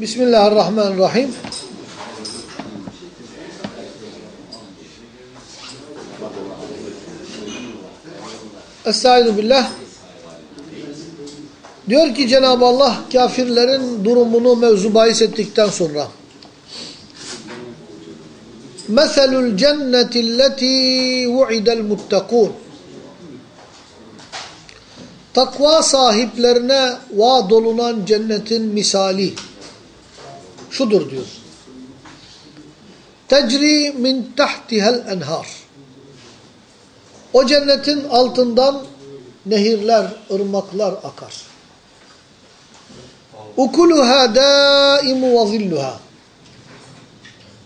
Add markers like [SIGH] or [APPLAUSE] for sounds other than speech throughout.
Bismillahirrahmanirrahim. Estaizu billah. Diyor ki Cenab-ı Allah kafirlerin durumunu mevzu bahis ettikten sonra. Meselul cenneti lleti vu'idel muttakun. Takva sahiplerine vaad olunan cennetin misali şudur diyor. Tecri min tahtihel enhar. O cennetin altından nehirler, ırmaklar akar. Ukuluha daimu ve zilluha.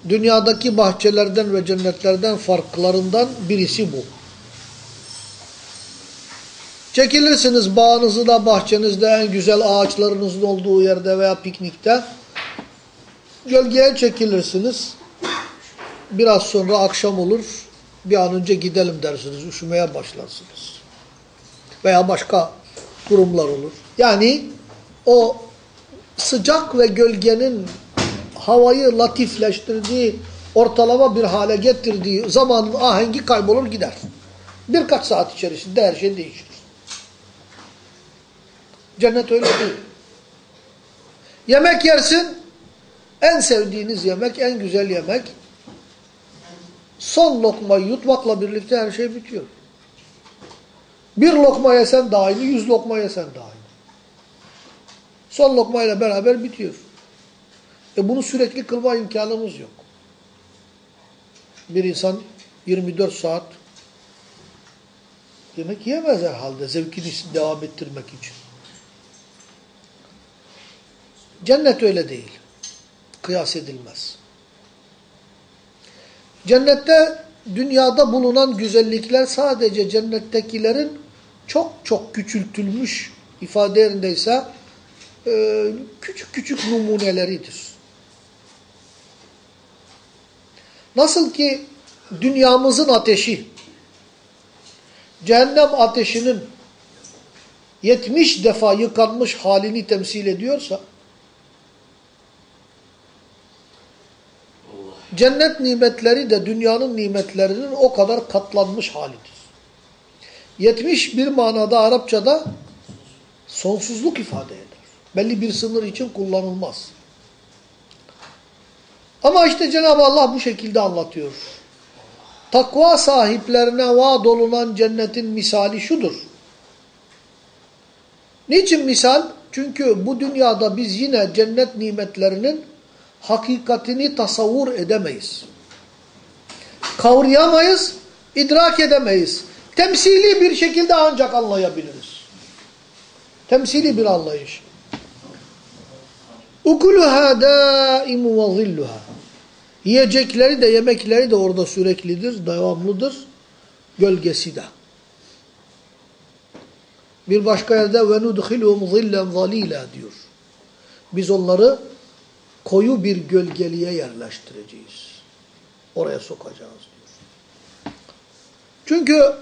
Dünyadaki bahçelerden ve cennetlerden farklarından birisi bu. Çekilirsiniz bağınızda, bahçenizde, en güzel ağaçlarınızın olduğu yerde veya piknikte. Gölgeye çekilirsiniz. Biraz sonra akşam olur. Bir an önce gidelim dersiniz. Üşümeye başlarsınız. Veya başka durumlar olur. Yani o sıcak ve gölgenin havayı latifleştirdiği, ortalama bir hale getirdiği zamanın ahengi kaybolur gider. Birkaç saat içerisinde her şey değişir. Cennet öyle değil. Yemek yersin, en sevdiğiniz yemek, en güzel yemek, son lokmayı yutmakla birlikte her şey bitiyor. Bir lokma yesen de aynı, yüz lokma yesen de aynı. Son lokmayla beraber bitiyor. E bunu sürekli kılma imkanımız yok. Bir insan 24 saat yemek yiyemez herhalde zevkini devam ettirmek için. Cennet öyle değil. Kıyas edilmez. Cennette dünyada bulunan güzellikler sadece cennettekilerin çok çok küçültülmüş ifade yerindeyse e, küçük küçük numuneleridir. Nasıl ki dünyamızın ateşi cehennem ateşinin 70 defa yıkanmış halini temsil ediyorsa cennet nimetleri de dünyanın nimetlerinin o kadar katlanmış halidir. 70 bir manada Arapçada sonsuzluk ifade eder. Belli bir sınır için kullanılmaz. Ama işte Cenab-ı Allah bu şekilde anlatıyor. Takva sahiplerine vaad olunan cennetin misali şudur. Niçin misal? Çünkü bu dünyada biz yine cennet nimetlerinin hakikatini tasavvur edemeyiz. Kavrayamayız, idrak edemeyiz. Temsili bir şekilde ancak anlayabiliriz. Temsili bir anlayış. Ukuluha daimu ve zilluha. Yiyecekleri de yemekleri de orada süreklidir, devamlıdır. Gölgesi de. Bir başka yerde ve nudkhiluhum zillen zalila diyor. Biz onları koyu bir gölgeliğe yerleştireceğiz. Oraya sokacağız diyor. Çünkü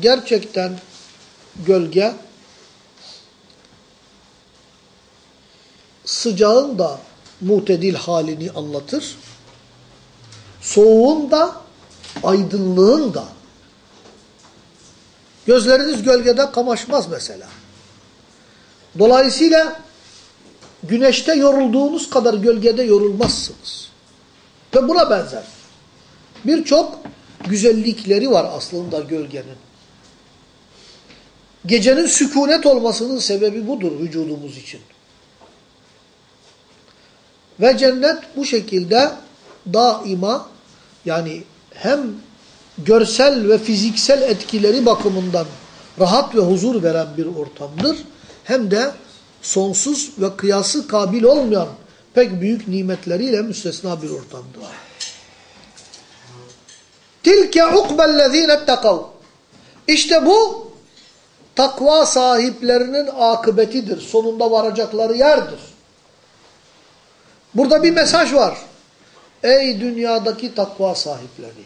gerçekten gölge sıcağın da mutedil halini anlatır. Soğuğun da aydınlığın da. Gözleriniz gölgede kamaşmaz mesela. Dolayısıyla güneşte yorulduğunuz kadar gölgede yorulmazsınız. Ve buna benzer. Birçok güzellikleri var aslında gölgenin. Gecenin sükunet olmasının sebebi budur vücudumuz için. Ve cennet bu şekilde daima yani hem görsel ve fiziksel etkileri bakımından rahat ve huzur veren bir ortamdır. Hem de sonsuz ve kıyası kabil olmayan pek büyük nimetleriyle müstesna bir ortamdır. Tilke ukbellezine tekav. İşte bu takva sahiplerinin akıbetidir. Sonunda varacakları yerdir. Burada bir mesaj var. Ey dünyadaki takva sahipleri.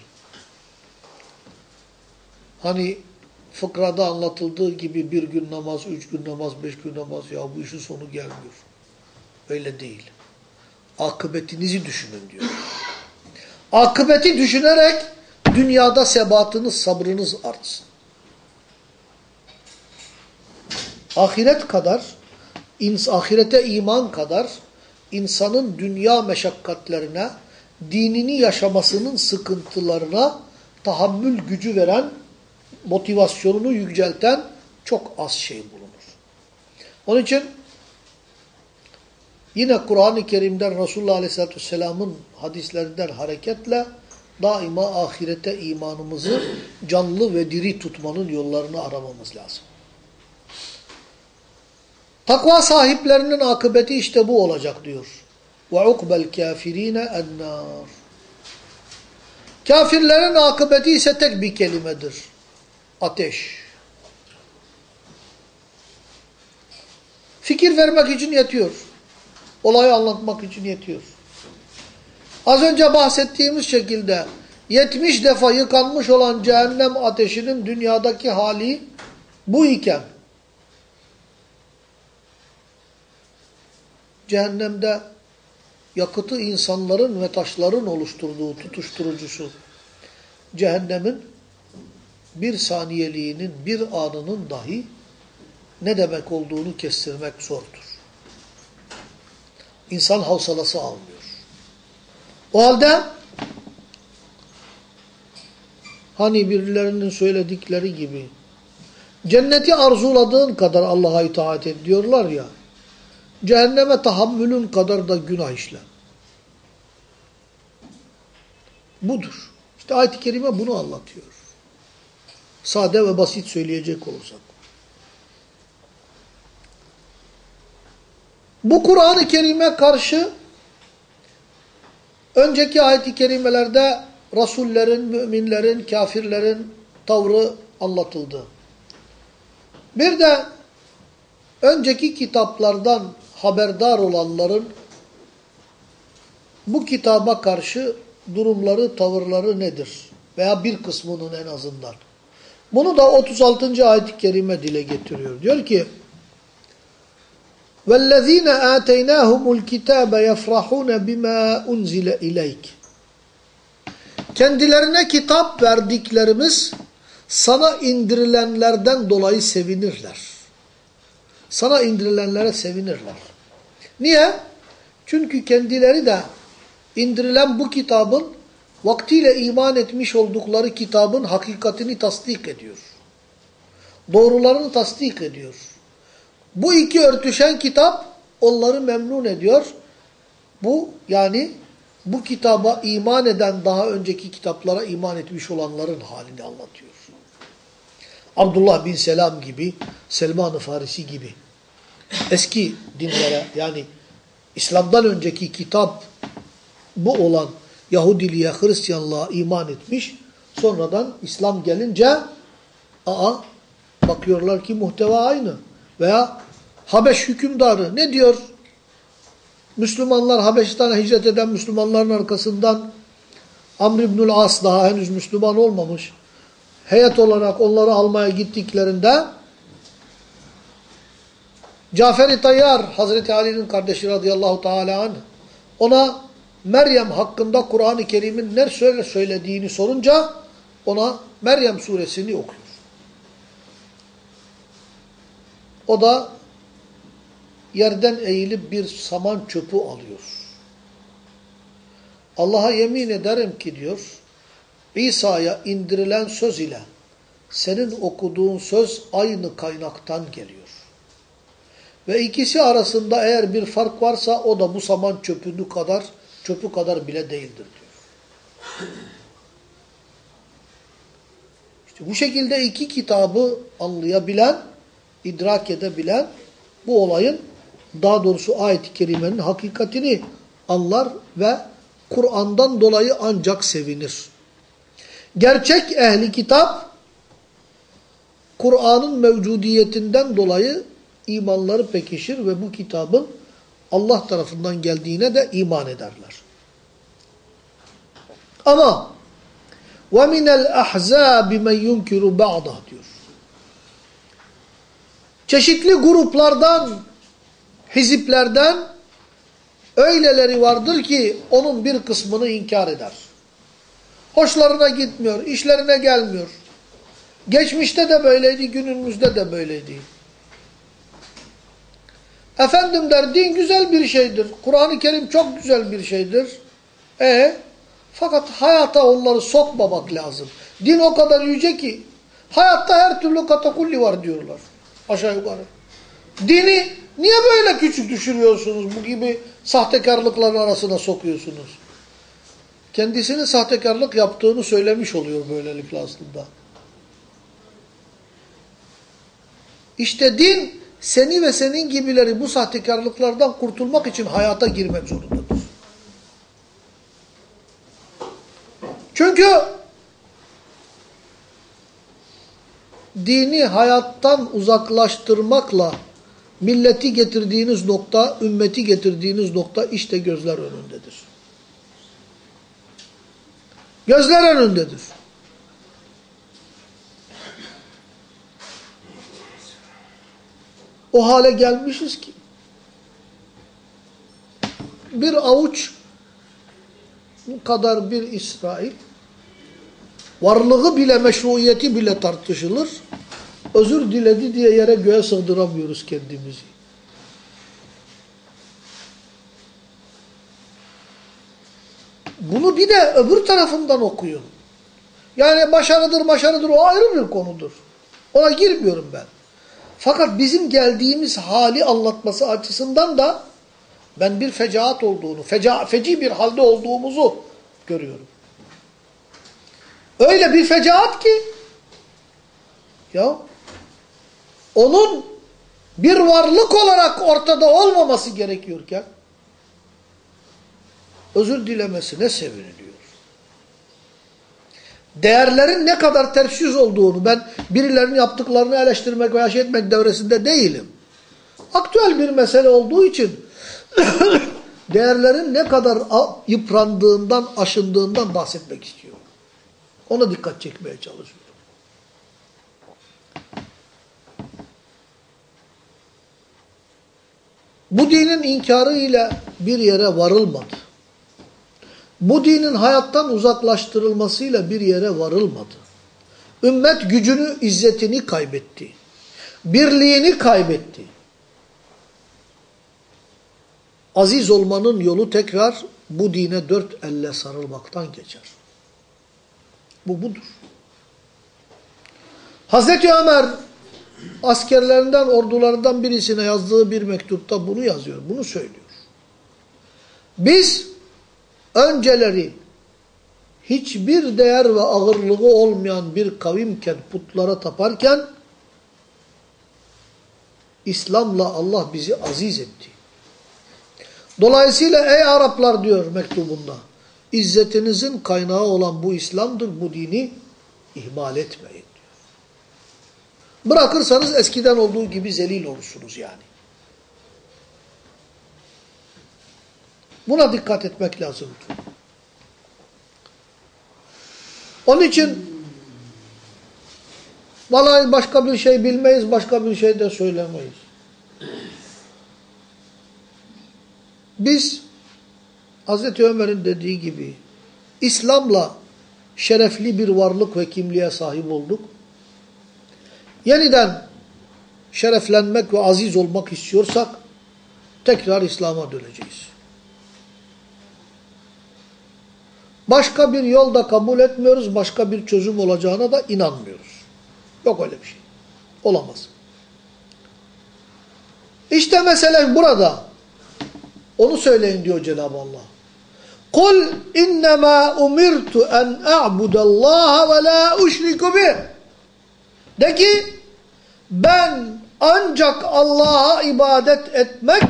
Hani fıkrada anlatıldığı gibi bir gün namaz, üç gün namaz, beş gün namaz ya bu işin sonu gelmiyor. Öyle değil. Akıbetinizi düşünün diyor. Akıbeti düşünerek dünyada sebatınız, sabrınız artsın. Ahiret kadar, ahirete iman kadar insanın dünya meşakkatlerine, dinini yaşamasının sıkıntılarına tahammül gücü veren, motivasyonunu yücelten çok az şey bulunur. Onun için yine Kur'an-ı Kerim'den Resulullah Aleyhisselatü Vesselam'ın hadislerinden hareketle daima ahirete imanımızı canlı ve diri tutmanın yollarını aramamız lazım. Takva sahiplerinin akıbeti işte bu olacak diyor. Ve ukbel kafirine ennar. Kafirlerin akıbeti ise tek bir kelimedir. Ateş. Fikir vermek için yetiyor. Olayı anlatmak için yetiyor. Az önce bahsettiğimiz şekilde 70 defa yıkanmış olan cehennem ateşinin dünyadaki hali bu iken cehennemde yakıtı insanların ve taşların oluşturduğu tutuşturucusu cehennemin bir saniyeliğinin, bir anının dahi ne demek olduğunu kestirmek zordur. İnsan havsalası almıyor. O halde hani birilerinin söyledikleri gibi cenneti arzuladığın kadar Allah'a itaat et diyorlar ya cehenneme tahammülün kadar da günah işle. Budur. İşte ayet-i kerime bunu anlatıyor. Sade ve basit söyleyecek olursak. Bu Kur'an-ı Kerim'e karşı önceki ayet-i kerimelerde Rasullerin, müminlerin, kafirlerin tavrı anlatıldı. Bir de önceki kitaplardan haberdar olanların bu kitaba karşı durumları, tavırları nedir? Veya bir kısmının en azından. Bunu da 36. ayet-i kerime dile getiriyor. Diyor ki وَالَّذ۪ينَ آتَيْنَاهُمُ الْكِتَابَ يَفْرَحُونَ بِمَا اُنْزِلَ اِلَيْكِ Kendilerine kitap verdiklerimiz sana indirilenlerden dolayı sevinirler. Sana indirilenlere sevinirler. Niye? Çünkü kendileri de indirilen bu kitabın vaktiyle iman etmiş oldukları kitabın hakikatini tasdik ediyor. Doğrularını tasdik ediyor. Bu iki örtüşen kitap onları memnun ediyor. Bu yani bu kitaba iman eden daha önceki kitaplara iman etmiş olanların halini anlatıyor. Abdullah bin Selam gibi, Selman-ı Farisi gibi eski dinlere yani İslam'dan önceki kitap bu olan Yahudiliğe, Hristiyanlığa iman etmiş. Sonradan İslam gelince aa bakıyorlar ki muhteva aynı. Veya Habeş hükümdarı ne diyor? Müslümanlar Habeşistan'a hicret eden Müslümanların arkasından Amr İbnül As daha henüz Müslüman olmamış. Heyet olarak onları almaya gittiklerinde Cafer-i Tayyar Hazreti Ali'nin kardeşi radıyallahu teala ona Meryem hakkında Kur'an-ı Kerim'in ne söyle söylediğini sorunca ona Meryem suresini okuyor. O da yerden eğilip bir saman çöpü alıyor. Allah'a yemin ederim ki diyor, İsa'ya indirilen söz ile senin okuduğun söz aynı kaynaktan geliyor. Ve ikisi arasında eğer bir fark varsa o da bu saman çöpünü kadar, çöpü kadar bile değildir diyor. İşte bu şekilde iki kitabı anlayabilen, idrak edebilen bu olayın daha doğrusu ayet-i kerimenin hakikatini anlar ve Kur'an'dan dolayı ancak sevinir. Gerçek ehli kitap Kur'an'ın mevcudiyetinden dolayı imanları pekişir ve bu kitabın Allah tarafından geldiğine de iman ederler. Ama وَمِنَ الْأَحْزَابِ مَنْ يُنْكِرُ بَعْضَهُ diyor. Çeşitli gruplardan, hiziplerden Öyleleri vardır ki onun bir kısmını inkar eder. Hoşlarına gitmiyor, işlerine gelmiyor. Geçmişte de böyleydi, günümüzde de böyleydi. Efendim der, din güzel bir şeydir. Kur'an-ı Kerim çok güzel bir şeydir. E fakat hayata onları sokmamak lazım. Din o kadar yüce ki hayatta her türlü katakulli var diyorlar. Aşağı yukarı. Dini niye böyle küçük düşürüyorsunuz? Bu gibi sahtekarlıkların arasına sokuyorsunuz. Kendisinin sahtekarlık yaptığını söylemiş oluyor böylelikle aslında. İşte din seni ve senin gibileri bu sahtekarlıklardan kurtulmak için hayata girmek zorundadır. Çünkü dini hayattan uzaklaştırmakla milleti getirdiğiniz nokta, ümmeti getirdiğiniz nokta işte gözler önündedir. Gözler önündedir. O hale gelmişiz ki bir avuç kadar bir İsrail varlığı bile meşruiyeti bile tartışılır. Özür diledi diye yere göğe sığdıramıyoruz kendimizi. Bunu bir de öbür tarafından okuyun. Yani başarıdır başarıdır o ayrı bir konudur. Ona girmiyorum ben. Fakat bizim geldiğimiz hali anlatması açısından da ben bir fecaat olduğunu, feca, feci bir halde olduğumuzu görüyorum. Öyle bir fecaat ki ya onun bir varlık olarak ortada olmaması gerekiyorken özür dilemesine seviniliyor. Değerlerin ne kadar ters yüz olduğunu ben birilerinin yaptıklarını eleştirmek veya şey etmek devresinde değilim. Aktüel bir mesele olduğu için [COUGHS] değerlerin ne kadar yıprandığından, aşındığından bahsetmek istiyorum. Ona dikkat çekmeye çalışıyorum. Bu dinin inkarı ile bir yere varılmadı. Bu dinin hayattan uzaklaştırılmasıyla bir yere varılmadı. Ümmet gücünü, izzetini kaybetti. Birliğini kaybetti. Aziz olmanın yolu tekrar bu dine dört elle sarılmaktan geçer. Bu budur. Hazreti Ömer askerlerinden, ordularından birisine yazdığı bir mektupta bunu yazıyor, bunu söylüyor. Biz önceleri hiçbir değer ve ağırlığı olmayan bir kavimken putlara taparken İslam'la Allah bizi aziz etti. Dolayısıyla ey Araplar diyor mektubunda İzzetinizin kaynağı olan bu İslam'dır. Bu dini ihmal etmeyin diyor. Bırakırsanız eskiden olduğu gibi zelil olursunuz yani. Buna dikkat etmek lazım. Onun için vallahi başka bir şey bilmeyiz, başka bir şey de söylemeyiz. Biz Hazreti Ömer'in dediği gibi İslam'la şerefli bir varlık ve kimliğe sahip olduk. Yeniden şereflenmek ve aziz olmak istiyorsak tekrar İslam'a döneceğiz. Başka bir yol da kabul etmiyoruz, başka bir çözüm olacağına da inanmıyoruz. Yok öyle bir şey. Olamaz. İşte mesele burada. Onu söyleyin diyor Cenab-ı Allah. Kul innema umirtu en a'budallaha ve la uşriku bih. De ki ben ancak Allah'a ibadet etmek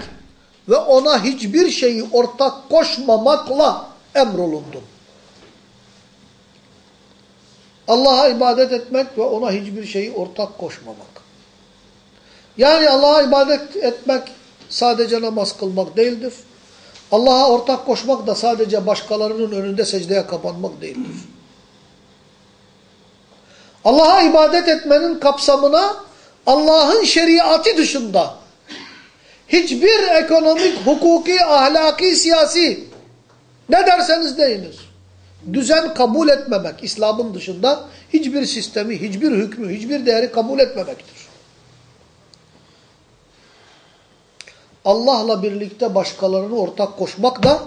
ve ona hiçbir şeyi ortak koşmamakla emrolundum. Allah'a ibadet etmek ve ona hiçbir şeyi ortak koşmamak. Yani Allah'a ibadet etmek sadece namaz kılmak değildir. Allah'a ortak koşmak da sadece başkalarının önünde secdeye kapanmak değildir. Allah'a ibadet etmenin kapsamına Allah'ın şeriatı dışında hiçbir ekonomik, hukuki, ahlaki, siyasi ne derseniz deyiniz. Düzen kabul etmemek İslam'ın dışında hiçbir sistemi, hiçbir hükmü, hiçbir değeri kabul etmemektir. Allah'la birlikte başkalarını ortak koşmak da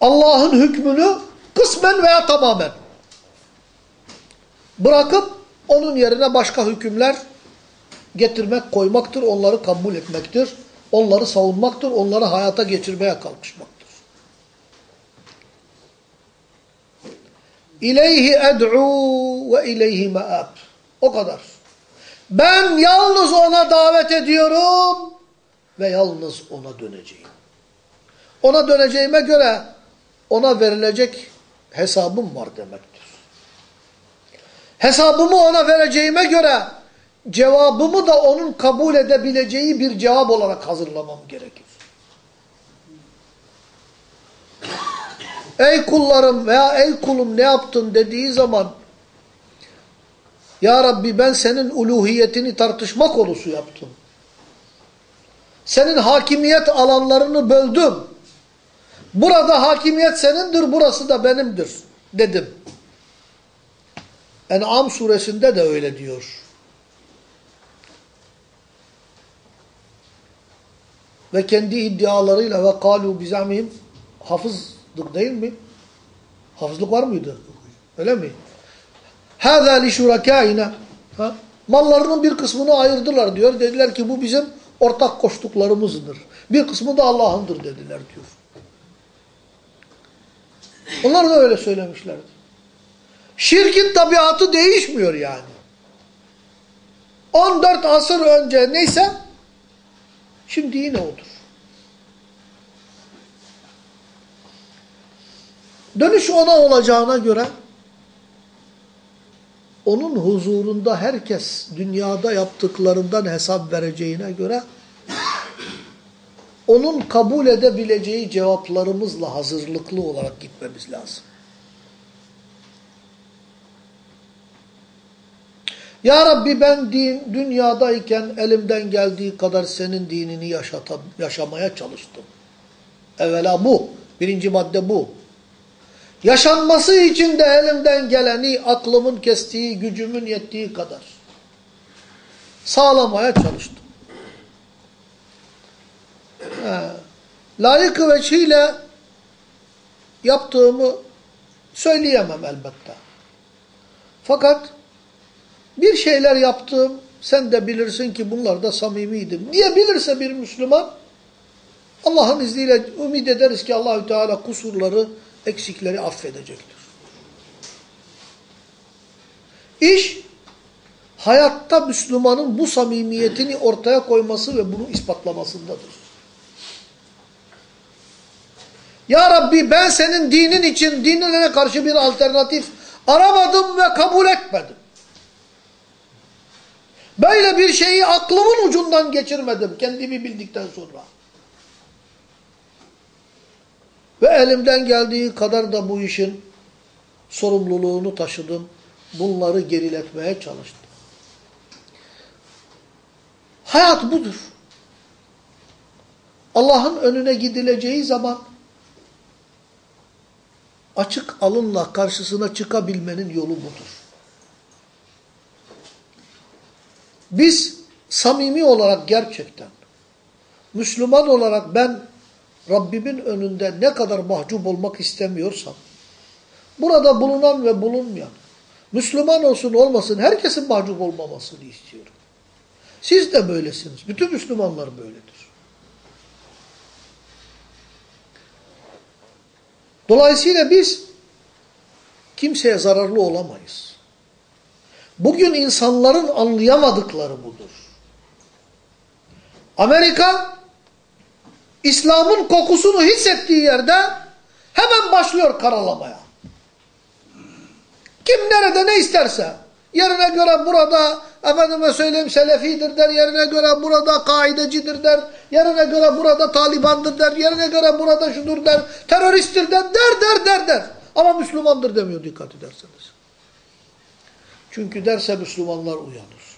Allah'ın hükmünü kısmen veya tamamen bırakıp onun yerine başka hükümler getirmek, koymaktır, onları kabul etmektir, onları savunmaktır, onları hayata geçirmeye kalkışmaktır. İleyhi ed'u ve ileyhi me'ab. O kadar. Ben yalnız ona davet ediyorum ve yalnız ona döneceğim. Ona döneceğime göre ona verilecek hesabım var demektir. Hesabımı ona vereceğime göre cevabımı da onun kabul edebileceği bir cevap olarak hazırlamam gerekir. Ey kullarım veya ey kulum ne yaptın dediği zaman Ya Rabbi ben senin uluhiyetini tartışma konusu yaptım. Senin hakimiyet alanlarını böldüm. Burada hakimiyet senindir, burası da benimdir dedim. En'am suresinde de öyle diyor. Ve kendi iddialarıyla ve kalu bizamihim hafızlık değil mi? Hafızlık var mıydı? Öyle mi? Li şurakâina. Mallarının bir kısmını ayırdılar diyor. Dediler ki bu bizim ortak koştuklarımızdır. Bir kısmı da Allah'ındır dediler diyor. Onlar da öyle söylemişlerdi. Şirkin tabiatı değişmiyor yani. 14 asır önce neyse şimdi yine odur. Dönüş ona olacağına göre onun huzurunda herkes dünyada yaptıklarından hesap vereceğine göre onun kabul edebileceği cevaplarımızla hazırlıklı olarak gitmemiz lazım. Ya Rabbi ben din, dünyadayken elimden geldiği kadar senin dinini yaşata, yaşamaya çalıştım. Evvela bu. Birinci madde bu. Yaşanması için de elimden geleni aklımın kestiği, gücümün yettiği kadar sağlamaya çalıştım. He. Layık veçhiyle yaptığımı söyleyemem elbette. Fakat bir şeyler yaptım, sen de bilirsin ki bunlar da samimiydim. Niye bilirse bir Müslüman, Allah'ın izniyle ümit ederiz ki Allahü Teala kusurları, eksikleri affedecektir. İş, hayatta Müslümanın bu samimiyetini ortaya koyması ve bunu ispatlamasındadır. Ya Rabbi ben senin dinin için dinine karşı bir alternatif aramadım ve kabul etmedim. Böyle bir şeyi aklımın ucundan geçirmedim kendimi bildikten sonra. Ve elimden geldiği kadar da bu işin sorumluluğunu taşıdım. Bunları geriletmeye çalıştım. Hayat budur. Allah'ın önüne gidileceği zaman açık alınla karşısına çıkabilmenin yolu budur. Biz samimi olarak gerçekten Müslüman olarak ben Rabbimin önünde ne kadar mahcup olmak istemiyorsam burada bulunan ve bulunmayan Müslüman olsun olmasın herkesin mahcup olmamasını istiyorum. Siz de böylesiniz. Bütün Müslümanlar böyledir. Dolayısıyla biz kimseye zararlı olamayız. Bugün insanların anlayamadıkları budur. Amerika İslam'ın kokusunu hissettiği yerde hemen başlıyor karalamaya. Kim nerede ne isterse yerine göre burada efendime söyleyeyim selefidir der, yerine göre burada kaidecidir der, yerine göre burada talibandır der, yerine göre burada şudur der, teröristtir der, der der der der. Ama Müslümandır demiyor dikkat ederseniz. Çünkü derse Müslümanlar uyanır.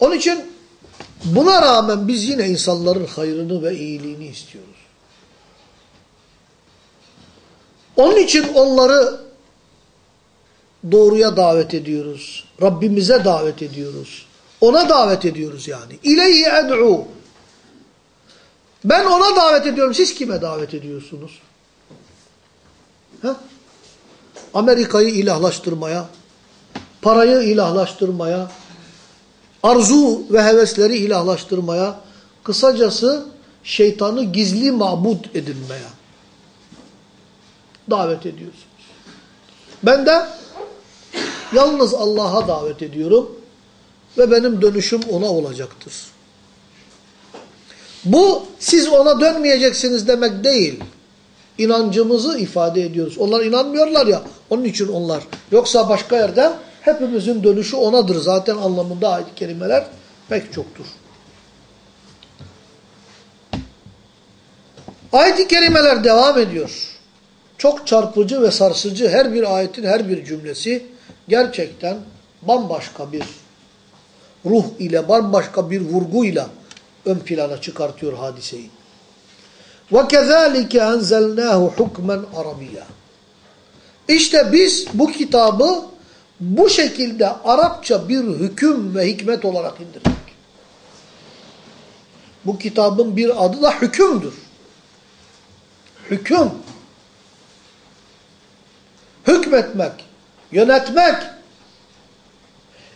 Onun için buna rağmen biz yine insanların hayrını ve iyiliğini istiyoruz. Onun için onları doğruya davet ediyoruz. Rabbimize davet ediyoruz. Ona davet ediyoruz yani. İleyhi ed'u. Ben ona davet ediyorum. Siz kime davet ediyorsunuz? Amerika'yı ilahlaştırmaya, parayı ilahlaştırmaya, arzu ve hevesleri ilahlaştırmaya, kısacası şeytanı gizli mabut edinmeye davet ediyorsunuz. Ben de yalnız Allah'a davet ediyorum ve benim dönüşüm ona olacaktır. Bu siz ona dönmeyeceksiniz demek değil. İnancımızı ifade ediyoruz. Onlar inanmıyorlar ya onun için onlar. Yoksa başka yerde hepimizin dönüşü onadır. Zaten anlamında ayet-i kerimeler pek çoktur. Ayet-i kerimeler devam ediyor. Çok çarpıcı ve sarsıcı her bir ayetin her bir cümlesi gerçekten bambaşka bir ruh ile bambaşka bir vurguyla ön plana çıkartıyor hadiseyi. وَكَذَٰلِكَ أَنْزَلْنَاهُ حُكْمًا عَرَبِيًّا İşte biz bu kitabı bu şekilde Arapça bir hüküm ve hikmet olarak indirdik. Bu kitabın bir adı da hükümdür. Hüküm. Hükmetmek, yönetmek,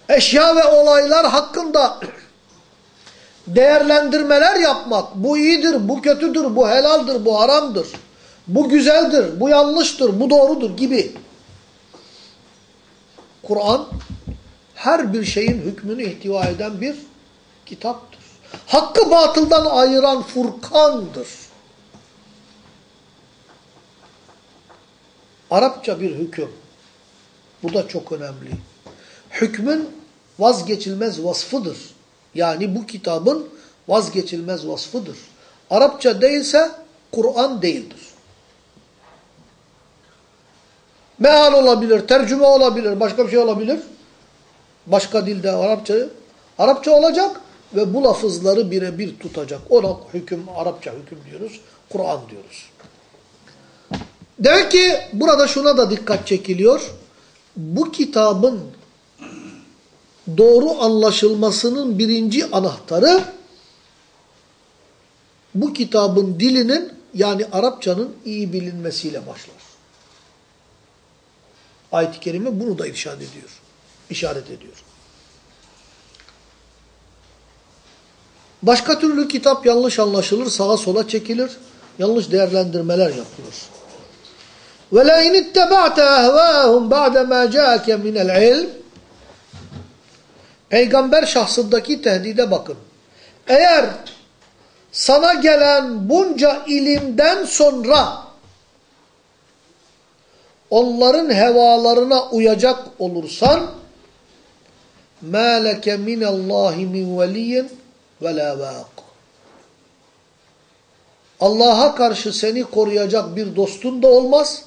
eşya ve olaylar hakkında [CLEARS THROAT] değerlendirmeler yapmak. Bu iyidir, bu kötüdür, bu helaldir, bu haramdır. Bu güzeldir, bu yanlıştır, bu doğrudur gibi. Kur'an her bir şeyin hükmünü ihtiva eden bir kitaptır. Hakkı batıldan ayıran Furkan'dır. Arapça bir hüküm. Bu da çok önemli. Hükmün vazgeçilmez vasfıdır. Yani bu kitabın vazgeçilmez vasfıdır. Arapça değilse Kur'an değildir. Meal olabilir, tercüme olabilir, başka bir şey olabilir. Başka dilde Arapça, Arapça olacak ve bu lafızları birebir tutacak. Ona hüküm, Arapça hüküm diyoruz, Kur'an diyoruz. Demek ki burada şuna da dikkat çekiliyor. Bu kitabın doğru anlaşılmasının birinci anahtarı bu kitabın dilinin yani Arapçanın iyi bilinmesiyle başlar Ayet-i Kerime bunu da irşad ediyor. işaret ediyor. Başka türlü kitap yanlış anlaşılır, sağa sola çekilir, yanlış değerlendirmeler yapılır. وَلَاِنِ اتَّبَعْتَ اَهْوَاهُمْ بَعْدَ مَا جَاءَكَ مِنَ الْعِلْمِ Peygamber şahsındaki tehdide bakın. Eğer sana gelen bunca ilimden sonra onların hevalarına uyacak olursan مَا لَكَ مِنَ اللّٰهِ مِنْ وَلِيٍّ وَلَا وَاقٍ Allah'a karşı seni koruyacak bir dostun da olmaz.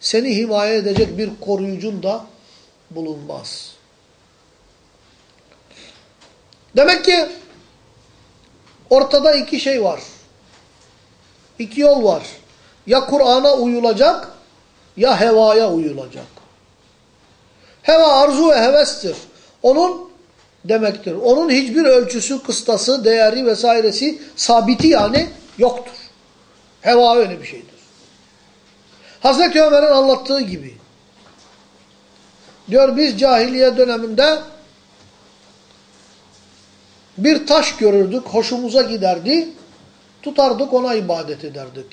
Seni himaye edecek bir koruyucun da bulunmaz. Demek ki ortada iki şey var. İki yol var. Ya Kur'an'a uyulacak ya hevaya uyulacak. Heva arzu ve hevestir. Onun demektir. Onun hiçbir ölçüsü, kıstası, değeri vesairesi sabiti yani yoktur. Heva öyle bir şeydir. Hazreti Ömer'in anlattığı gibi Diyor biz cahiliye döneminde bir taş görürdük, hoşumuza giderdi, tutardık ona ibadet ederdik.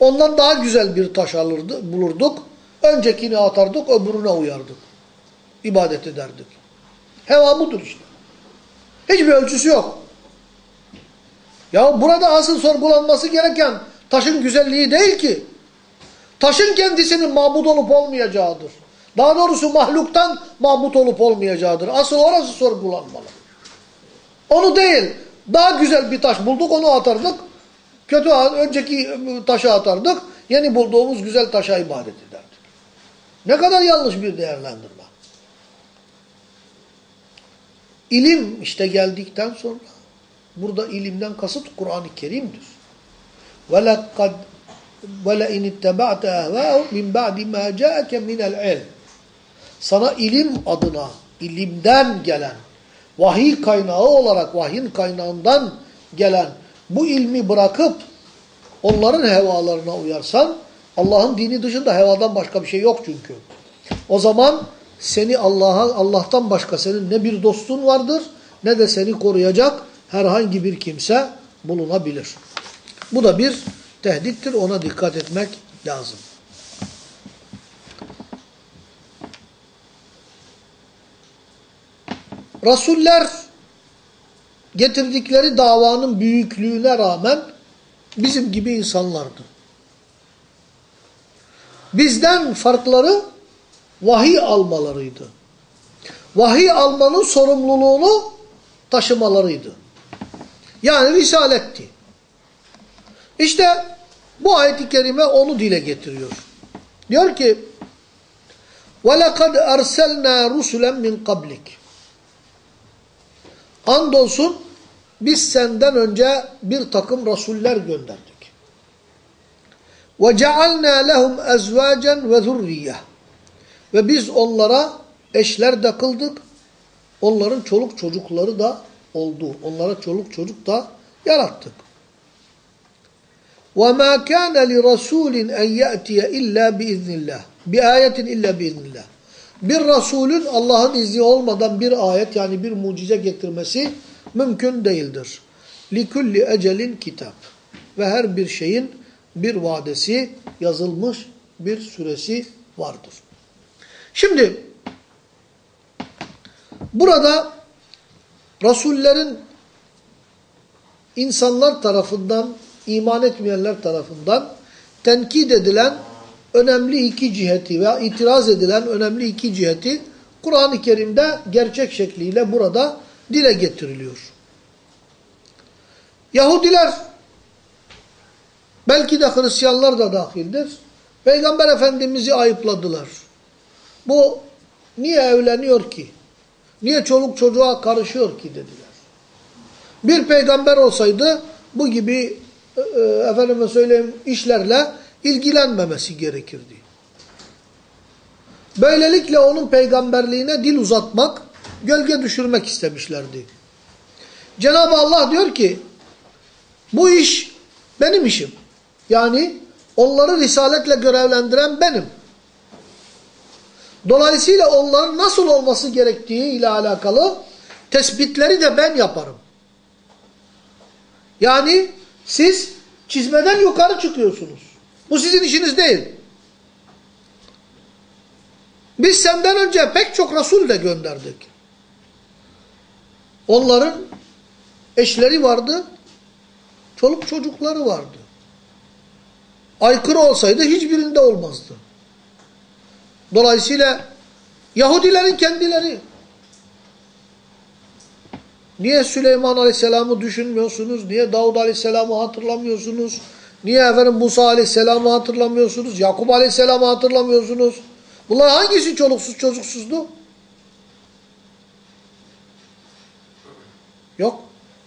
Ondan daha güzel bir taş alırdı, bulurduk, öncekini atardık, öbürüne uyardık. İbadet ederdik. Heva budur işte. Hiçbir ölçüsü yok. Ya burada asıl sorgulanması gereken taşın güzelliği değil ki. Taşın kendisinin mabud olup olmayacağıdır. Daha doğrusu mahluktan mahmut olup olmayacağıdır. Asıl orası sorgulanmalı. Onu değil. Daha güzel bir taş bulduk onu atardık. Kötü önceki taşı atardık. Yeni bulduğumuz güzel taşa ibadet ederdik. Ne kadar yanlış bir değerlendirme. İlim işte geldikten sonra burada ilimden kasıt Kur'an-ı Kerim'dir. وَلَقَدْ وَلَاِنِ اتَّبَعْتَ اَهْوَاهُمْ مِنْ بَعْدِ مَا جَاءَكَ مِنَ الْعِلْمِ Sana ilim adına, ilimden gelen, vahiy kaynağı olarak, vahyin kaynağından gelen bu ilmi bırakıp onların hevalarına uyarsan, Allah'ın dini dışında hevadan başka bir şey yok çünkü. O zaman seni Allah'a Allah'tan başka senin ne bir dostun vardır ne de seni koruyacak herhangi bir kimse bulunabilir. Bu da bir tehdittir. Ona dikkat etmek lazım. Rasuller getirdikleri davanın büyüklüğüne rağmen bizim gibi insanlardı. Bizden farkları vahiy almalarıydı. Vahiy almanın sorumluluğunu taşımalarıydı. Yani risaletti. İşte bu ayet-i kerime onu dile getiriyor. Diyor ki وَلَقَدْ اَرْسَلْنَا رُسُلًا مِنْ قَبْلِكِ Andolsun biz senden önce bir takım rasuller gönderdik. وَجَعَلْنَا لَهُمْ اَزْوَاجًا وَذُرِّيَّةً Ve biz onlara eşler de kıldık. Onların çoluk çocukları da oldu. Onlara çoluk çocuk da yarattık. وَمَا كَانَ لِرَسُولٍ اَنْ يَأْتِيَ اِلَّا بِاِذْنِ اللّٰهِ بِآيَةٍ اِلَّا بِاِذْنِ اللّٰهِ bir Resulün Allah'ın izni olmadan bir ayet yani bir mucize getirmesi mümkün değildir. Likulli ecelin kitap ve her bir şeyin bir vadesi yazılmış bir süresi vardır. Şimdi burada Resullerin insanlar tarafından, iman etmeyenler tarafından tenkit edilen önemli iki ciheti veya itiraz edilen önemli iki ciheti Kur'an-ı Kerim'de gerçek şekliyle burada dile getiriliyor. Yahudiler belki de Hristiyanlar da dahildir. Peygamber Efendimiz'i ayıpladılar. Bu niye evleniyor ki? Niye çoluk çocuğa karışıyor ki dediler. Bir peygamber olsaydı bu gibi e, e, efendime söyleyeyim işlerle ilgilenmemesi gerekirdi. Böylelikle onun peygamberliğine dil uzatmak, gölge düşürmek istemişlerdi. Cenab-ı Allah diyor ki bu iş benim işim. Yani onları risaletle görevlendiren benim. Dolayısıyla onların nasıl olması gerektiği ile alakalı tespitleri de ben yaparım. Yani siz çizmeden yukarı çıkıyorsunuz. Bu sizin işiniz değil. Biz senden önce pek çok Resul de gönderdik. Onların eşleri vardı, çoluk çocukları vardı. Aykırı olsaydı hiçbirinde olmazdı. Dolayısıyla Yahudilerin kendileri niye Süleyman Aleyhisselam'ı düşünmüyorsunuz? Niye Davud Aleyhisselam'ı hatırlamıyorsunuz? Niye efendim Musa Aleyhisselam'ı hatırlamıyorsunuz? Yakup Aleyhisselam'ı hatırlamıyorsunuz? Bunlar hangisi çoluksuz çocuksuzdu? Yok.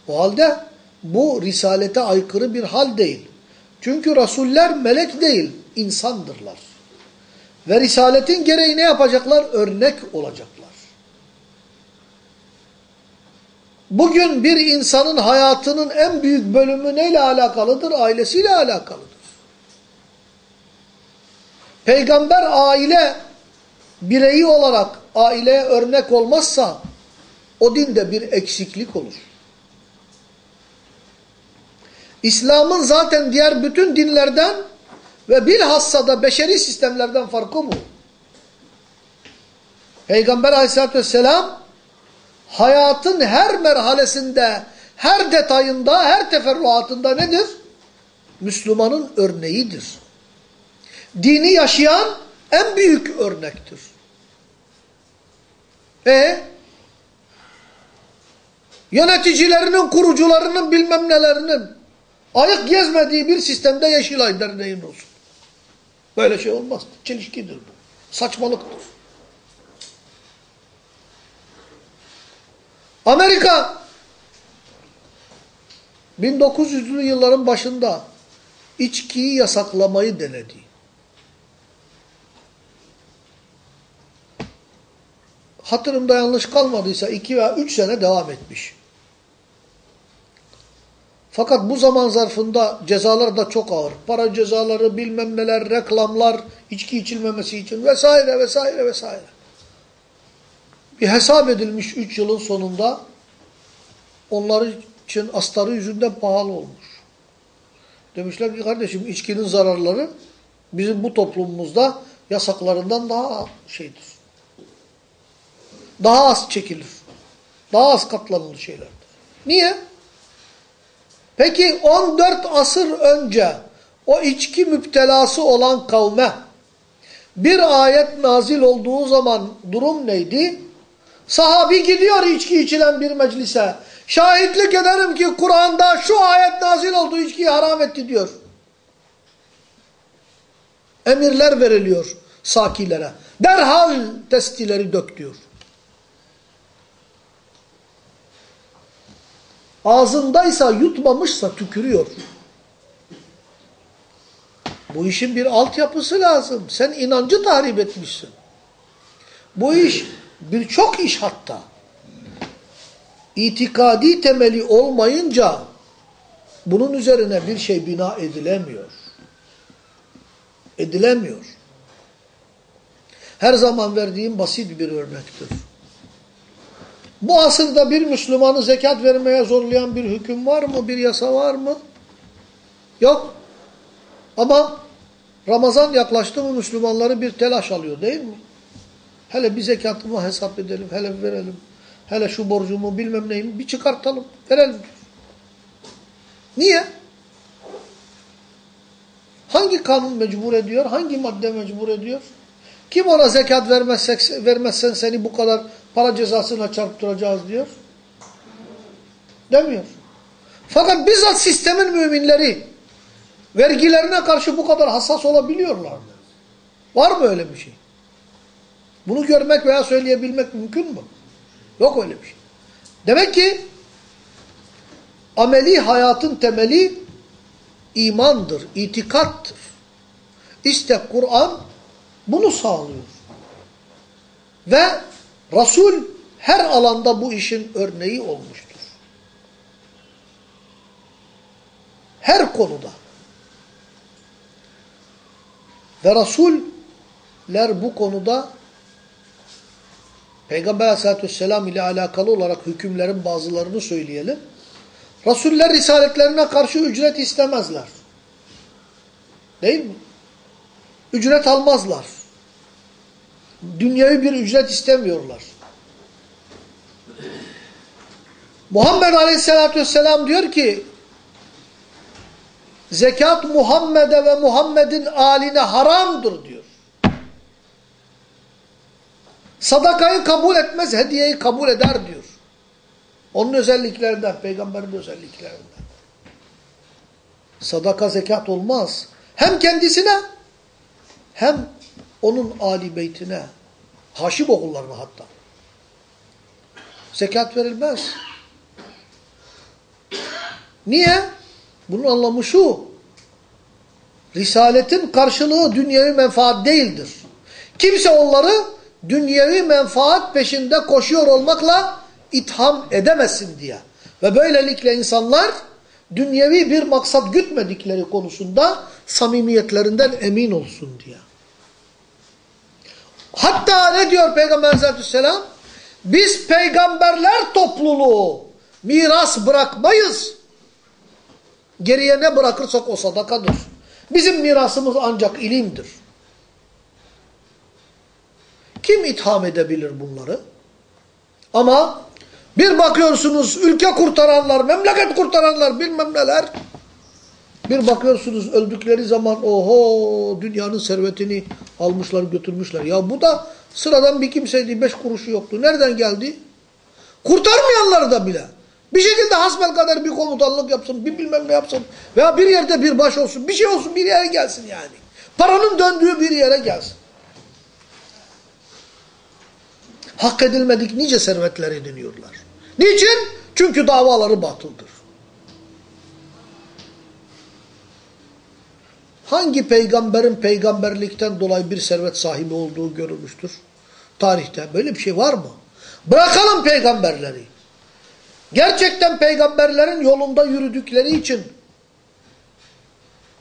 O halde bu risalete aykırı bir hal değil. Çünkü rasuller melek değil, insandırlar. Ve risaletin gereği ne yapacaklar? Örnek olacaklar. Bugün bir insanın hayatının en büyük bölümü neyle alakalıdır? Ailesiyle alakalıdır. Peygamber aile bireyi olarak aileye örnek olmazsa o dinde bir eksiklik olur. İslam'ın zaten diğer bütün dinlerden ve bilhassa da beşeri sistemlerden farkı bu. Peygamber aleyhissalatü vesselam hayatın her merhalesinde, her detayında, her teferruatında nedir? Müslümanın örneğidir. Dini yaşayan en büyük örnektir. E yöneticilerinin, kurucularının bilmem nelerinin ayık gezmediği bir sistemde Yeşilay Derneği'nin olsun. Böyle şey olmaz. Çelişkidir bu. Saçmalıktır. Amerika 1900'lü yılların başında içkiyi yasaklamayı denedi. Hatırımda yanlış kalmadıysa 2 veya 3 sene devam etmiş. Fakat bu zaman zarfında cezalar da çok ağır. Para cezaları, bilmem neler, reklamlar, içki içilmemesi için vesaire vesaire vesaire. Bir hesap edilmiş 3 yılın sonunda onlar için astarı yüzünden pahalı olmuş. Demişler ki kardeşim içkinin zararları bizim bu toplumumuzda yasaklarından daha şeydir. Daha az çekilir. Daha az katlanılır şeylerdir. Niye? Peki 14 asır önce o içki müptelası olan kavme bir ayet nazil olduğu zaman durum neydi? Sahabi gidiyor içki içilen bir meclise. Şahitlik ederim ki Kur'an'da şu ayet nazil oldu içkiyi haram etti diyor. Emirler veriliyor sakilere. Derhal testileri dök diyor. Ağzındaysa yutmamışsa tükürüyor. Bu işin bir altyapısı lazım. Sen inancı tahrip etmişsin. Bu iş birçok iş hatta. İtikadi temeli olmayınca bunun üzerine bir şey bina edilemiyor. Edilemiyor. Her zaman verdiğim basit bir örnektir. Bu asırda bir Müslümanı zekat vermeye zorlayan bir hüküm var mı? Bir yasa var mı? Yok. Ama Ramazan yaklaştı mı Müslümanları bir telaş alıyor değil mi? Hele bir zekatımı hesap edelim, hele verelim. Hele şu borcumu bilmem neyimi bir çıkartalım, verelim. Niye? Hangi kanun mecbur ediyor? Hangi madde mecbur ediyor? Kim ona zekat vermezsek, vermezsen seni bu kadar para cezasına çarptıracağız diyor? Demiyor. Fakat bizzat sistemin müminleri vergilerine karşı bu kadar hassas olabiliyorlar. Var mı öyle bir şey? Bunu görmek veya söyleyebilmek mümkün mü? Yok öyle bir şey. Demek ki ameli hayatın temeli imandır, itikattır. İşte Kur'an bunu sağlıyor. Ve Resul her alanda bu işin örneği olmuştur. Her konuda. Ve Resuller bu konuda Peygamber aleyhissalatü vesselam ile alakalı olarak hükümlerin bazılarını söyleyelim. Resuller risaletlerine karşı ücret istemezler. Değil mi? Ücret almazlar. Dünyevi bir ücret istemiyorlar. Muhammed Aleyhisselatü Vesselam diyor ki zekat Muhammed'e ve Muhammed'in aline haramdır diyor. Sadakayı kabul etmez, hediyeyi kabul eder diyor. Onun özelliklerinden, peygamberin özelliklerinden. Sadaka zekat olmaz. Hem kendisine hem onun Ali beytine, Haşim oğullarına hatta. Zekat verilmez. Niye? Bunun anlamı şu. Risaletin karşılığı dünyevi menfaat değildir. Kimse onları dünyevi menfaat peşinde koşuyor olmakla itham edemesin diye. Ve böylelikle insanlar dünyevi bir maksat gütmedikleri konusunda samimiyetlerinden emin olsun diye. Hatta ne diyor Peygamber aleyhissalatü Biz peygamberler topluluğu miras bırakmayız. Geriye ne bırakırsak o sadakadır. Bizim mirasımız ancak ilimdir. Kim itham edebilir bunları? Ama bir bakıyorsunuz ülke kurtaranlar, memleket kurtaranlar bilmem neler. Bir bakıyorsunuz öldükleri zaman oho dünyanın servetini almışlar götürmüşler. Ya bu da sıradan bir kimseydi. Beş kuruşu yoktu. Nereden geldi? Kurtarmayanlar da bile. Bir şekilde hasbel kadar bir komutanlık yapsın, bir bilmem ne yapsın. Veya bir yerde bir baş olsun, bir şey olsun bir yere gelsin yani. Paranın döndüğü bir yere gelsin. Hak edilmedik nice servetler ediniyorlar. Niçin? Çünkü davaları batıldır. Hangi peygamberin peygamberlikten dolayı bir servet sahibi olduğu görülmüştür? Tarihte böyle bir şey var mı? Bırakalım peygamberleri. Gerçekten peygamberlerin yolunda yürüdükleri için,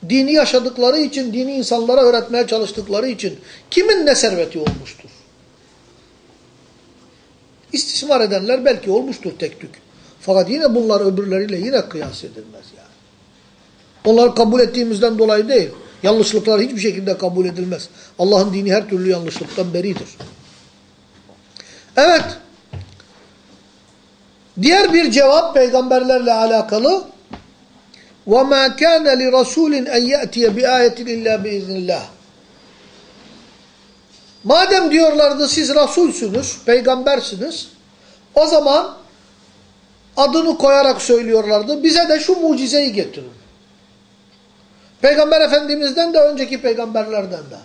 dini yaşadıkları için, dini insanlara öğretmeye çalıştıkları için kimin ne serveti olmuştur? İstismar edenler belki olmuştur tek tük. Fakat yine bunlar öbürleriyle yine kıyas edilmez yani. Onları kabul ettiğimizden dolayı değil. Yanlışlıklar hiçbir şekilde kabul edilmez. Allah'ın dini her türlü yanlışlıktan beridir. Evet. Diğer bir cevap peygamberlerle alakalı. وَمَا كَانَ لِرَسُولٍ اَنْ يَأْتِيَ بِآيَةٍ اِلَّا بِاِذْنِ اللّٰهِ Madem diyorlardı siz Rasulsünüz, peygambersiniz, o zaman adını koyarak söylüyorlardı, bize de şu mucizeyi getirin. Peygamber Efendimiz'den de önceki peygamberlerden de.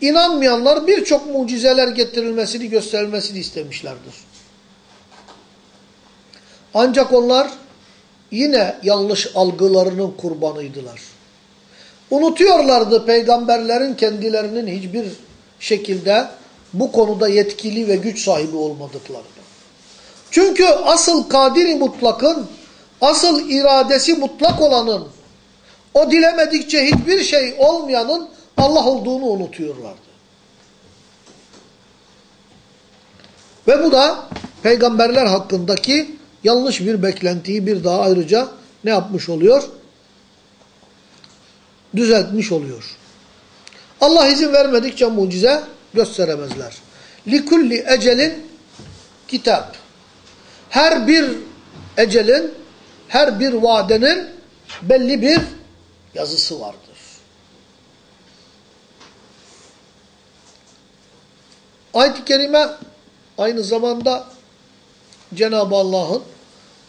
İnanmayanlar birçok mucizeler getirilmesini, gösterilmesini istemişlerdir. Ancak onlar yine yanlış algılarının kurbanıydılar. Unutuyorlardı peygamberlerin kendilerinin hiçbir şekilde bu konuda yetkili ve güç sahibi olmadıklarını. Çünkü asıl kadiri mutlakın, asıl iradesi mutlak olanın, o dilemedikçe hiçbir şey olmayanın Allah olduğunu unutuyorlardı. Ve bu da peygamberler hakkındaki yanlış bir beklentiyi bir daha ayrıca ne yapmış oluyor? Düzeltmiş oluyor. Allah izin vermedikçe mucize gösteremezler. Likulli ecelin kitap. Her bir ecelin, her bir vadenin belli bir yazısı vardır. Ayet-i Kerime aynı zamanda Cenab-ı Allah'ın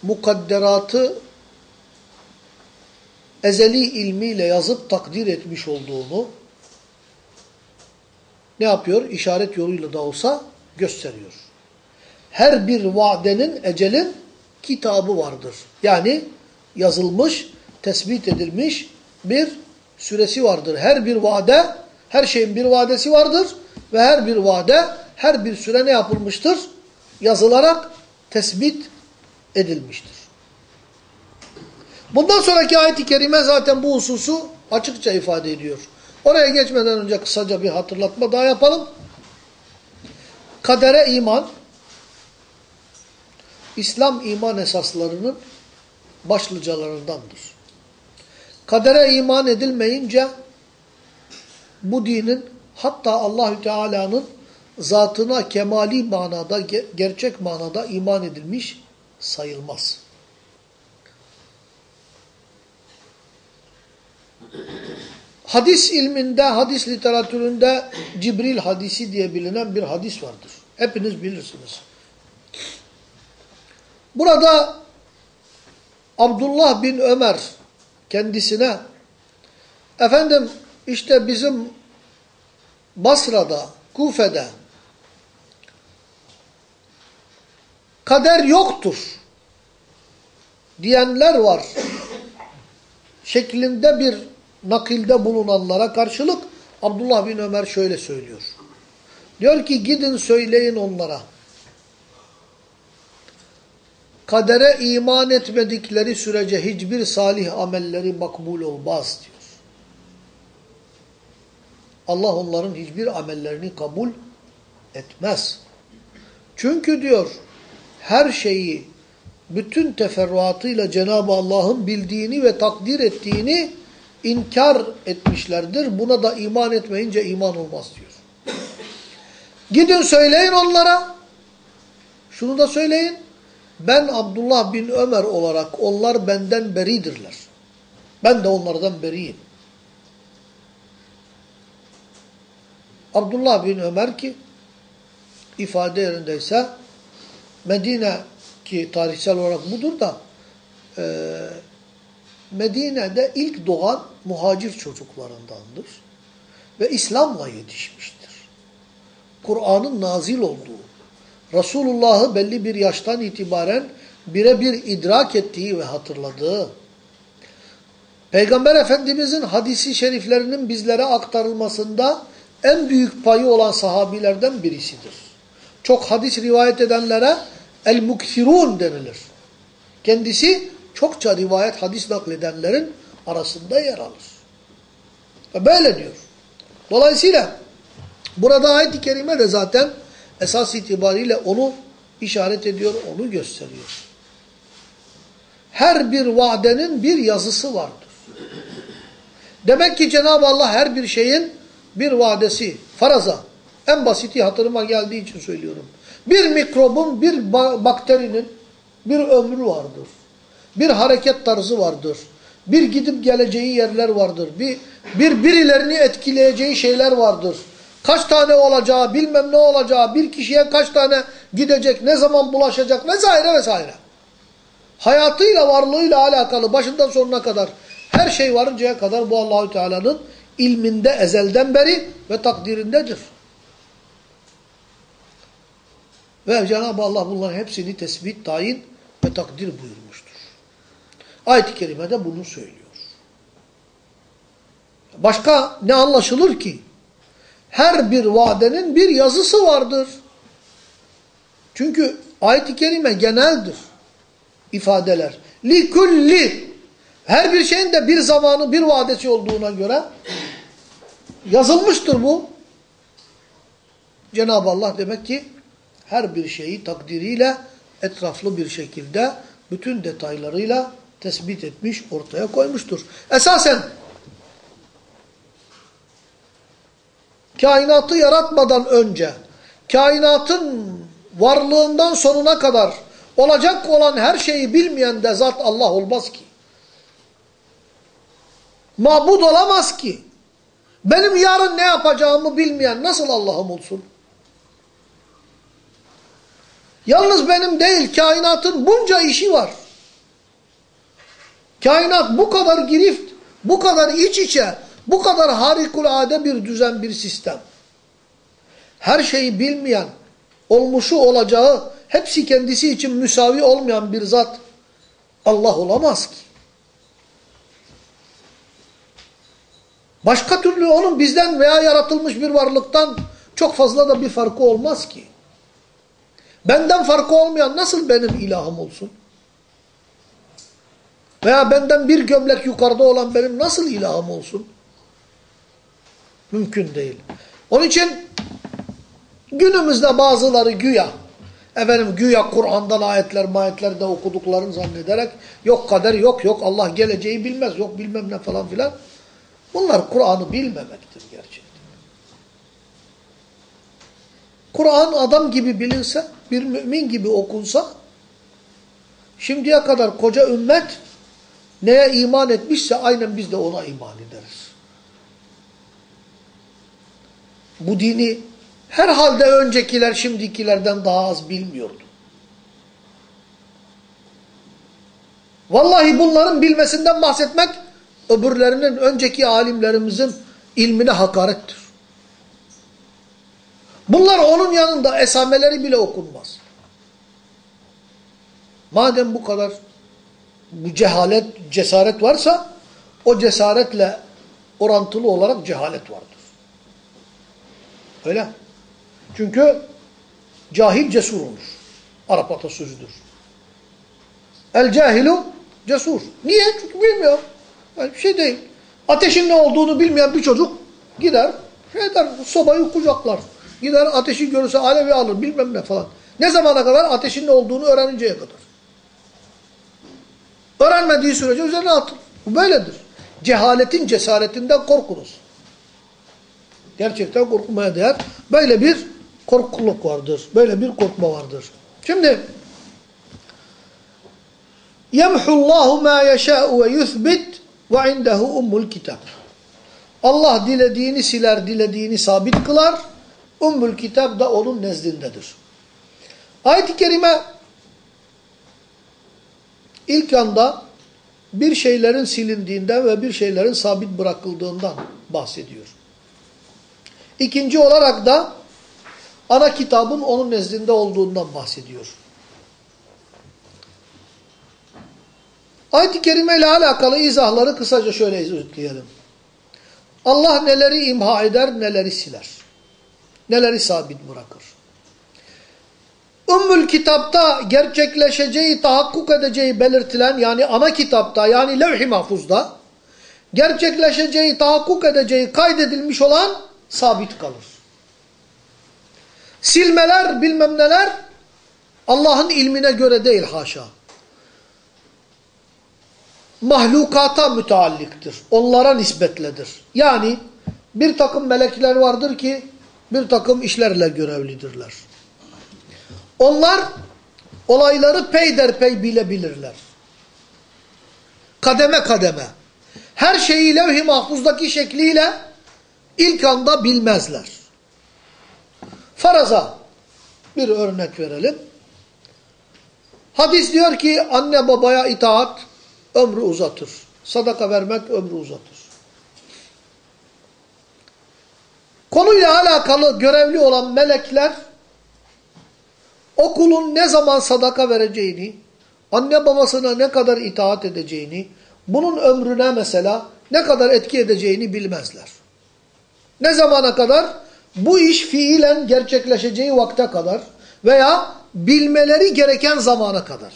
mukadderatı ezeli ilmiyle yazıp takdir etmiş olduğunu ne yapıyor? İşaret yoluyla da olsa gösteriyor. Her bir vadenin ecelin kitabı vardır. Yani yazılmış, tespit edilmiş bir süresi vardır. Her bir vade, her şeyin bir vadesi vardır ve her bir vade, her bir süre ne yapılmıştır? Yazılarak tespit edilmiştir. Bundan sonraki ayet-i kerime zaten bu hususu açıkça ifade ediyor. Oraya geçmeden önce kısaca bir hatırlatma daha yapalım. Kadere iman, İslam iman esaslarının başlıcalarındandır. Kadere iman edilmeyince bu dinin hatta Allahü Teala'nın zatına kemali manada, gerçek manada iman edilmiş sayılmaz. Hadis ilminde, hadis literatüründe Cibril hadisi diye bilinen bir hadis vardır. Hepiniz bilirsiniz. Burada Abdullah bin Ömer kendisine efendim işte bizim Basra'da, Kufe'de kader yoktur diyenler var şeklinde bir nakilde bulunanlara karşılık Abdullah bin Ömer şöyle söylüyor. Diyor ki gidin söyleyin onlara. Kadere iman etmedikleri sürece hiçbir salih amelleri makbul olmaz diyor. Allah onların hiçbir amellerini kabul etmez. Çünkü diyor her şeyi bütün teferruatıyla Cenab-ı Allah'ın bildiğini ve takdir ettiğini inkar etmişlerdir. Buna da iman etmeyince iman olmaz diyor. Gidin söyleyin onlara. Şunu da söyleyin. Ben Abdullah bin Ömer olarak onlar benden beridirler. Ben de onlardan beriyim. Abdullah bin Ömer ki ifade yerindeyse Medine ki tarihsel olarak budur da e, Medine'de ilk doğan muhacir çocuklarındandır. Ve İslam'la yetişmiştir. Kur'an'ın nazil olduğu, Resulullah'ı belli bir yaştan itibaren birebir idrak ettiği ve hatırladığı, Peygamber Efendimizin hadisi şeriflerinin bizlere aktarılmasında en büyük payı olan sahabilerden birisidir. Çok hadis rivayet edenlere el-muksirun denilir. Kendisi çokça rivayet hadis nakledenlerin arasında yer alır. Ve böyle diyor. Dolayısıyla burada ayet-i kerime de zaten esas itibariyle onu işaret ediyor, onu gösteriyor. Her bir vadenin bir yazısı vardır. Demek ki Cenab-ı Allah her bir şeyin bir vadesi, faraza, en basiti hatırıma geldiği için söylüyorum. Bir mikrobun, bir bakterinin bir ömrü vardır. Bir hareket tarzı vardır. Bir gidip geleceği yerler vardır. Bir, bir birilerini etkileyeceği şeyler vardır. Kaç tane olacağı, bilmem ne olacağı, bir kişiye kaç tane gidecek, ne zaman bulaşacak vesaire vesaire. Hayatıyla, varlığıyla alakalı başından sonuna kadar her şey varıncaya kadar bu Allahü Teala'nın ilminde ezelden beri ve takdirindedir. Ve Cenab-ı Allah bunların hepsini tespit, tayin ve takdir buyurmuştur. Ayet-i Kerime'de bunu söylüyor. Başka ne anlaşılır ki? Her bir vadenin bir yazısı vardır. Çünkü ayet-i kerime geneldir ifadeler. Likulli her bir şeyin de bir zamanı, bir vadesi olduğuna göre yazılmıştır bu. Cenab-ı Allah demek ki her bir şeyi takdiriyle etraflı bir şekilde bütün detaylarıyla tespit etmiş, ortaya koymuştur. Esasen kainatı yaratmadan önce kainatın varlığından sonuna kadar olacak olan her şeyi bilmeyen de zat Allah olmaz ki. Mabud olamaz ki. Benim yarın ne yapacağımı bilmeyen nasıl Allah'ım olsun? Yalnız benim değil, kainatın bunca işi var. Kainat bu kadar girift, bu kadar iç içe, bu kadar harikulade bir düzen, bir sistem. Her şeyi bilmeyen, olmuşu olacağı, hepsi kendisi için müsavi olmayan bir zat Allah olamaz ki. Başka türlü onun bizden veya yaratılmış bir varlıktan çok fazla da bir farkı olmaz ki. Benden farkı olmayan nasıl benim ilahım olsun? Veya benden bir gömlek yukarıda olan benim nasıl ilahım olsun? Mümkün değil. Onun için günümüzde bazıları güya, efendim güya Kur'an'dan ayetler mayetler de okuduklarını zannederek yok kader yok yok Allah geleceği bilmez yok bilmem ne falan filan. Bunlar Kur'an'ı bilmemektir gerçekten. Kur'an adam gibi bilinse, bir mümin gibi okunsa, şimdiye kadar koca ümmet neye iman etmişse aynen biz de ona iman ederiz. Bu dini herhalde öncekiler şimdikilerden daha az bilmiyordu. Vallahi bunların bilmesinden bahsetmek öbürlerinin, önceki alimlerimizin ilmine hakarettir. Bunlar onun yanında esameleri bile okunmaz. Madem bu kadar bu cehalet, cesaret varsa o cesaretle orantılı olarak cehalet vardır. Öyle. Çünkü cahil cesur olur. Arap atasözüdür. El cahilu cesur. Niye? Çünkü bilmiyor. Yani bir şey değil. Ateşin ne olduğunu bilmeyen bir çocuk gider, şey eder, sobayı kucaklar. Gider ateşi görürse alevi alır bilmem ne falan. Ne zamana kadar? Ateşin ne olduğunu öğreninceye kadar. Öğrenmediği sürece üzerine atır. Bu böyledir. Cehaletin cesaretinden korkunuz. Gerçekten korkmaya değer. Böyle bir korkuluk vardır. Böyle bir korkma vardır. Şimdi yemhullahu ma yeşâ'u ve yuthbit ve indehu ummul kitap. Allah dilediğini siler, dilediğini sabit kılar. Ummul kitap da onun nezdindedir. Ayet-i kerime ilk anda bir şeylerin silindiğinden ve bir şeylerin sabit bırakıldığından bahsediyor. İkinci olarak da ana kitabın onun nezdinde olduğundan bahsediyor. Ayet-i Kerime ile alakalı izahları kısaca şöyle özetleyelim. Allah neleri imha eder, neleri siler. Neleri sabit bırakır. Ümmül kitapta gerçekleşeceği, tahakkuk edeceği belirtilen yani ana kitapta yani levh-i mahfuzda gerçekleşeceği, tahakkuk edeceği kaydedilmiş olan sabit kalır. Silmeler bilmem neler Allah'ın ilmine göre değil haşa. Mahlukata müteallıktır. Onlara nispetledir. Yani bir takım melekler vardır ki bir takım işlerle görevlidirler. Onlar olayları peyderpey bilebilirler. Kademe kademe. Her şeyi levh-i mahfuzdaki şekliyle ilk anda bilmezler. Faraza bir örnek verelim. Hadis diyor ki anne babaya itaat ömrü uzatır. Sadaka vermek ömrü uzatır. Konuyla alakalı görevli olan melekler okulun ne zaman sadaka vereceğini, anne babasına ne kadar itaat edeceğini, bunun ömrüne mesela ne kadar etki edeceğini bilmezler. Ne zamana kadar? Bu iş fiilen gerçekleşeceği vakte kadar veya bilmeleri gereken zamana kadar.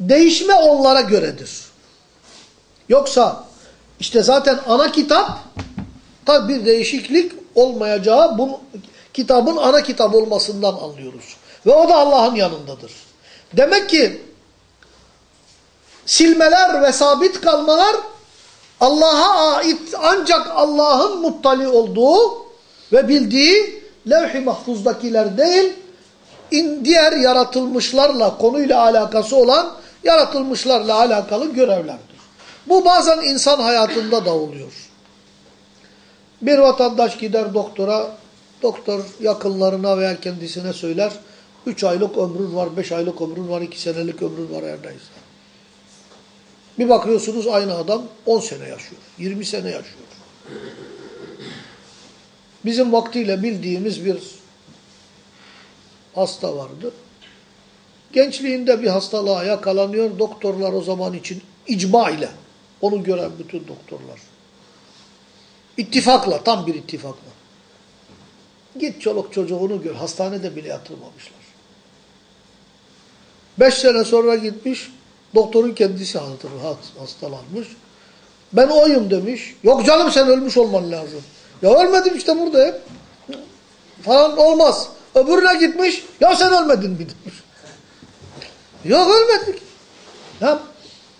Değişme onlara göredir. Yoksa işte zaten ana kitap tabi bir değişiklik olmayacağı bu kitabın ana kitap olmasından anlıyoruz. Ve o da Allah'ın yanındadır. Demek ki silmeler ve sabit kalmalar Allah'a ait ancak Allah'ın muttali olduğu ve bildiği levh-i mahfuzdakiler değil, diğer yaratılmışlarla konuyla alakası olan yaratılmışlarla alakalı görevlerdir. Bu bazen insan hayatında da oluyor. Bir vatandaş gider doktora, doktor yakınlarına veya kendisine söyler, 3 aylık ömrün var, 5 aylık ömrün var, 2 senelik ömrün var her neyse. Bir bakıyorsunuz aynı adam 10 sene yaşıyor, 20 sene yaşıyor. Bizim vaktiyle bildiğimiz bir hasta vardı. Gençliğinde bir hastalığa yakalanıyor. Doktorlar o zaman için icma ile onu gören bütün doktorlar. İttifakla, tam bir ittifakla. Git çoluk çocuğunu gör. Hastanede bile yatırmamışlar. Beş sene sonra gitmiş, doktorun kendisi hastalanmış. Ben oyum demiş. Yok canım sen ölmüş olman lazım. Ya ölmedim işte burada hep. Falan olmaz. Öbürüne gitmiş. Ya sen ölmedin mi demiş. Yok ölmedik. Ya,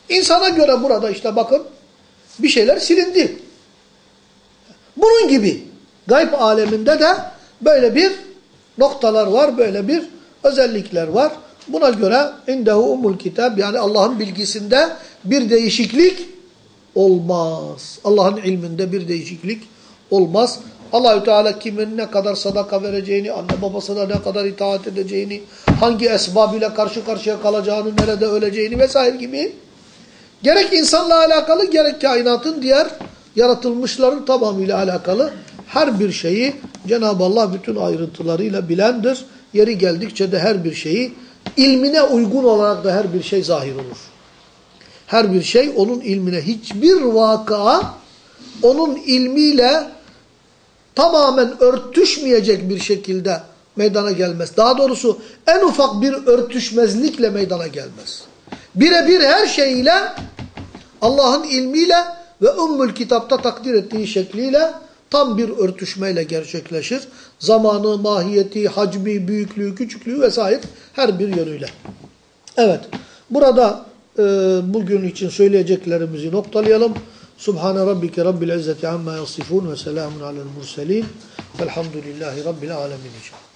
insana göre burada işte bakın bir şeyler silindi. Bunun gibi gayb aleminde de böyle bir noktalar var, böyle bir özellikler var. Buna göre indehu umul kitab yani Allah'ın bilgisinde bir değişiklik olmaz. Allah'ın ilminde bir değişiklik olmaz. Allahü Teala kimin ne kadar sadaka vereceğini, anne babasına ne kadar itaat edeceğini, hangi esbab ile karşı karşıya kalacağını, nerede öleceğini vesaire gibi gerek insanla alakalı gerek kainatın diğer yaratılmışların tamamıyla alakalı her bir şeyi Cenab-ı Allah bütün ayrıntılarıyla bilendir. Yeri geldikçe de her bir şeyi ilmine uygun olarak da her bir şey zahir olur. Her bir şey onun ilmine hiçbir vaka onun ilmiyle tamamen örtüşmeyecek bir şekilde meydana gelmez. Daha doğrusu en ufak bir örtüşmezlikle meydana gelmez. Birebir her şeyiyle Allah'ın ilmiyle ve Ümmül Kitap'ta takdir ettiği şekliyle tam bir örtüşmeyle gerçekleşir. Zamanı, mahiyeti, hacmi, büyüklüğü, küçüklüğü vesaire her bir yönüyle. Evet, burada e, bugün için söyleyeceklerimizi noktalayalım. Subhane rabbike rabbil izzeti amma yasifun ve selamun alel murselin velhamdülillahi rabbil alemin inşallah.